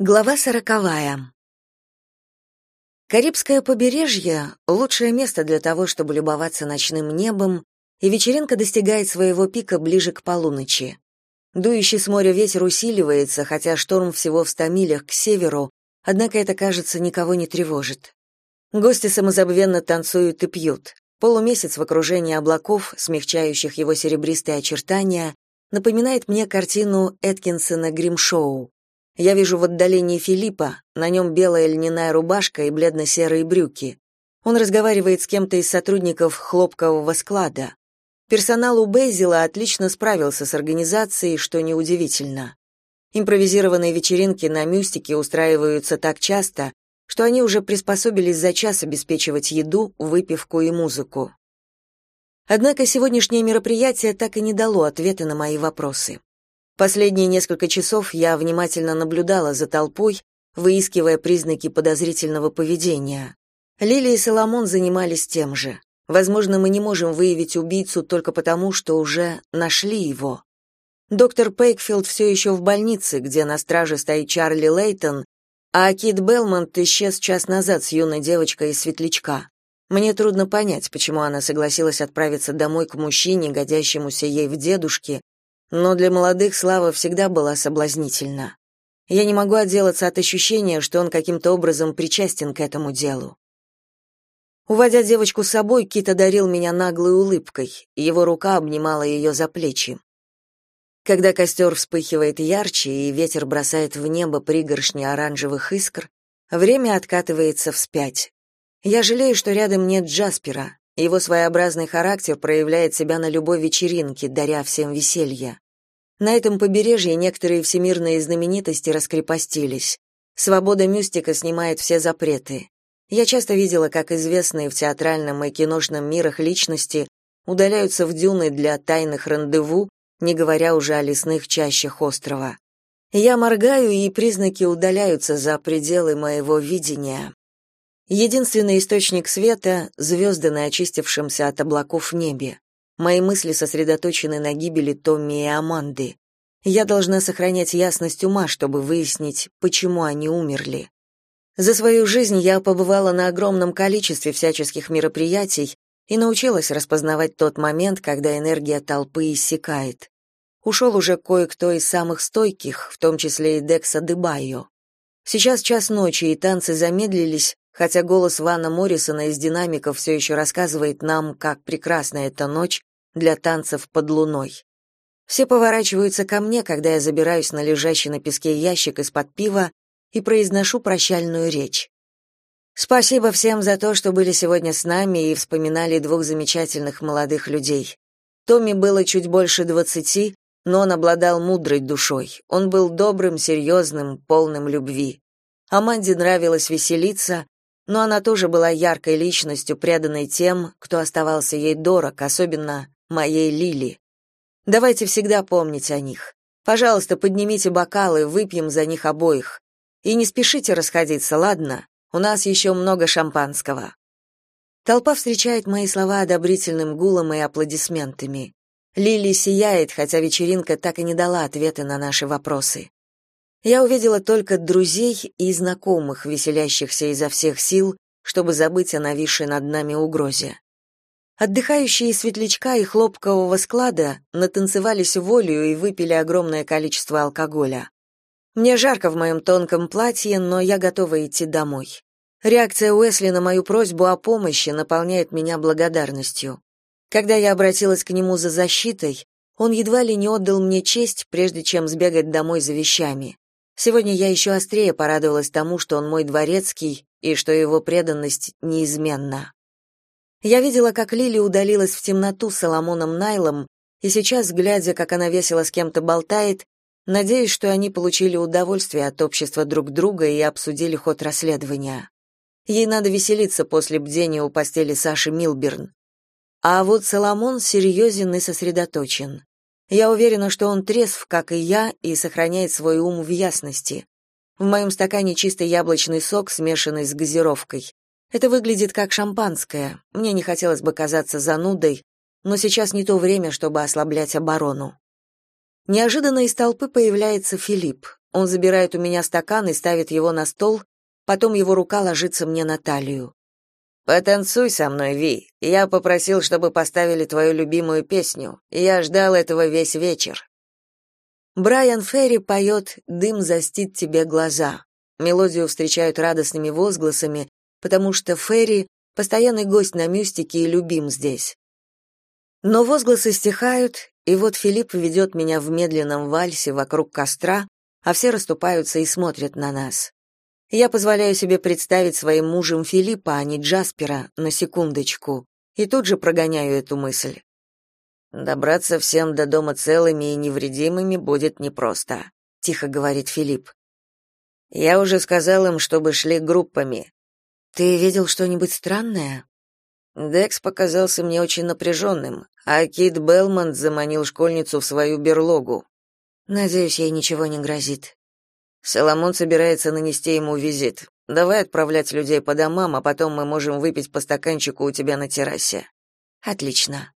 Глава сороковая. Карибское побережье — лучшее место для того, чтобы любоваться ночным небом, и вечеринка достигает своего пика ближе к полуночи. Дующий с моря ветер усиливается, хотя шторм всего в ста милях к северу, однако это, кажется, никого не тревожит. Гости самозабвенно танцуют и пьют. Полумесяц в окружении облаков, смягчающих его серебристые очертания, напоминает мне картину Эткинсона «Гримшоу». Я вижу в отдалении Филиппа, на нем белая льняная рубашка и бледно-серые брюки. Он разговаривает с кем-то из сотрудников хлопкового склада. Персонал у Бейзила отлично справился с организацией, что неудивительно. Импровизированные вечеринки на мюстике устраиваются так часто, что они уже приспособились за час обеспечивать еду, выпивку и музыку. Однако сегодняшнее мероприятие так и не дало ответа на мои вопросы. Последние несколько часов я внимательно наблюдала за толпой, выискивая признаки подозрительного поведения. Лили и Соломон занимались тем же. Возможно, мы не можем выявить убийцу только потому, что уже нашли его. Доктор Пейкфилд все еще в больнице, где на страже стоит Чарли Лейтон, а Кит Белмонт исчез час назад с юной девочкой из Светлячка. Мне трудно понять, почему она согласилась отправиться домой к мужчине, годящемуся ей в дедушке, но для молодых Слава всегда была соблазнительна. Я не могу отделаться от ощущения, что он каким-то образом причастен к этому делу. Уводя девочку с собой, Кит одарил меня наглой улыбкой, его рука обнимала ее за плечи. Когда костер вспыхивает ярче и ветер бросает в небо пригоршни оранжевых искр, время откатывается вспять. Я жалею, что рядом нет Джаспера, его своеобразный характер проявляет себя на любой вечеринке, даря всем веселье. На этом побережье некоторые всемирные знаменитости раскрепостились. Свобода мюстика снимает все запреты. Я часто видела, как известные в театральном и киношном мирах личности удаляются в дюны для тайных рандеву, не говоря уже о лесных чащах острова. Я моргаю, и признаки удаляются за пределы моего видения. Единственный источник света — звезды на очистившемся от облаков небе. Мои мысли сосредоточены на гибели Томми и Аманды. Я должна сохранять ясность ума, чтобы выяснить, почему они умерли. За свою жизнь я побывала на огромном количестве всяческих мероприятий и научилась распознавать тот момент, когда энергия толпы иссякает. Ушел уже кое-кто из самых стойких, в том числе и Декса Дебайо. Сейчас час ночи, и танцы замедлились, хотя голос Вана Моррисона из динамиков все еще рассказывает нам, как прекрасна эта ночь для танцев под луной. Все поворачиваются ко мне, когда я забираюсь на лежащий на песке ящик из-под пива и произношу прощальную речь. Спасибо всем за то, что были сегодня с нами и вспоминали двух замечательных молодых людей. Томми было чуть больше двадцати, но он обладал мудрой душой. Он был добрым, серьезным, полным любви. Аманде нравилось веселиться, но она тоже была яркой личностью, преданной тем, кто оставался ей дорог, особенно моей Лили. Давайте всегда помнить о них. Пожалуйста, поднимите бокалы, выпьем за них обоих. И не спешите расходиться, ладно? У нас еще много шампанского. Толпа встречает мои слова одобрительным гулом и аплодисментами. Лили сияет, хотя вечеринка так и не дала ответы на наши вопросы. Я увидела только друзей и знакомых, веселящихся изо всех сил, чтобы забыть о нависшей над нами угрозе. Отдыхающие светлячка и хлопкового склада натанцевались волю и выпили огромное количество алкоголя. Мне жарко в моем тонком платье, но я готова идти домой. Реакция Уэсли на мою просьбу о помощи наполняет меня благодарностью. Когда я обратилась к нему за защитой, он едва ли не отдал мне честь, прежде чем сбегать домой за вещами. Сегодня я еще острее порадовалась тому, что он мой дворецкий и что его преданность неизменна. Я видела, как Лили удалилась в темноту с Соломоном Найлом, и сейчас, глядя, как она весело с кем-то болтает, надеюсь, что они получили удовольствие от общества друг друга и обсудили ход расследования. Ей надо веселиться после бдения у постели Саши Милберн. А вот Соломон серьезен и сосредоточен. Я уверена, что он трезв, как и я, и сохраняет свой ум в ясности. В моем стакане чистый яблочный сок, смешанный с газировкой. Это выглядит как шампанское. Мне не хотелось бы казаться занудой, но сейчас не то время, чтобы ослаблять оборону. Неожиданно из толпы появляется Филипп. Он забирает у меня стакан и ставит его на стол, потом его рука ложится мне на талию. «Потанцуй со мной, Ви. Я попросил, чтобы поставили твою любимую песню. Я ждал этого весь вечер». Брайан Ферри поет «Дым застит тебе глаза». Мелодию встречают радостными возгласами, потому что Ферри — постоянный гость на мюстике и любим здесь. Но возгласы стихают, и вот Филипп ведет меня в медленном вальсе вокруг костра, а все расступаются и смотрят на нас. Я позволяю себе представить своим мужем Филиппа, а не Джаспера, на секундочку, и тут же прогоняю эту мысль. Добраться всем до дома целыми и невредимыми будет непросто, тихо говорит Филипп. Я уже сказал им, чтобы шли группами. Ты видел что-нибудь странное? Декс показался мне очень напряженным, а Кит Белмонт заманил школьницу в свою берлогу. Надеюсь, ей ничего не грозит. Соломон собирается нанести ему визит. Давай отправлять людей по домам, а потом мы можем выпить по стаканчику у тебя на террасе. Отлично.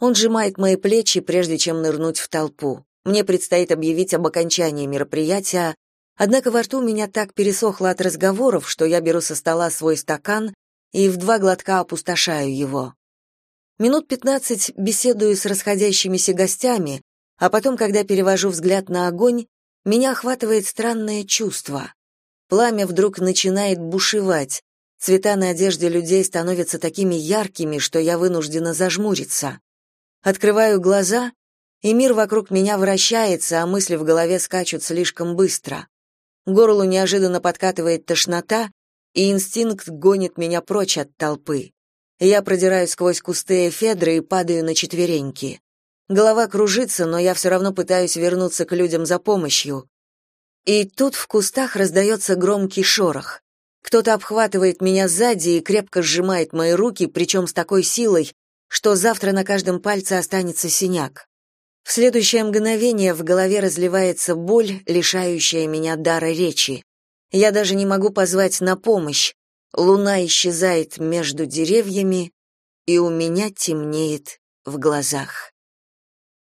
Он сжимает мои плечи, прежде чем нырнуть в толпу. Мне предстоит объявить об окончании мероприятия, однако во рту меня так пересохло от разговоров, что я беру со стола свой стакан и в два глотка опустошаю его. Минут пятнадцать беседую с расходящимися гостями, а потом, когда перевожу взгляд на огонь, меня охватывает странное чувство. Пламя вдруг начинает бушевать. Цвета на одежде людей становятся такими яркими, что я вынуждена зажмуриться. Открываю глаза, и мир вокруг меня вращается, а мысли в голове скачут слишком быстро. Горлу неожиданно подкатывает тошнота, и инстинкт гонит меня прочь от толпы. Я продираюсь сквозь кусты эфедры и падаю на четвереньки. Голова кружится, но я все равно пытаюсь вернуться к людям за помощью. И тут в кустах раздается громкий шорох. Кто-то обхватывает меня сзади и крепко сжимает мои руки, причем с такой силой, что завтра на каждом пальце останется синяк. В следующее мгновение в голове разливается боль, лишающая меня дара речи. Я даже не могу позвать на помощь. Луна исчезает между деревьями, и у меня темнеет в глазах.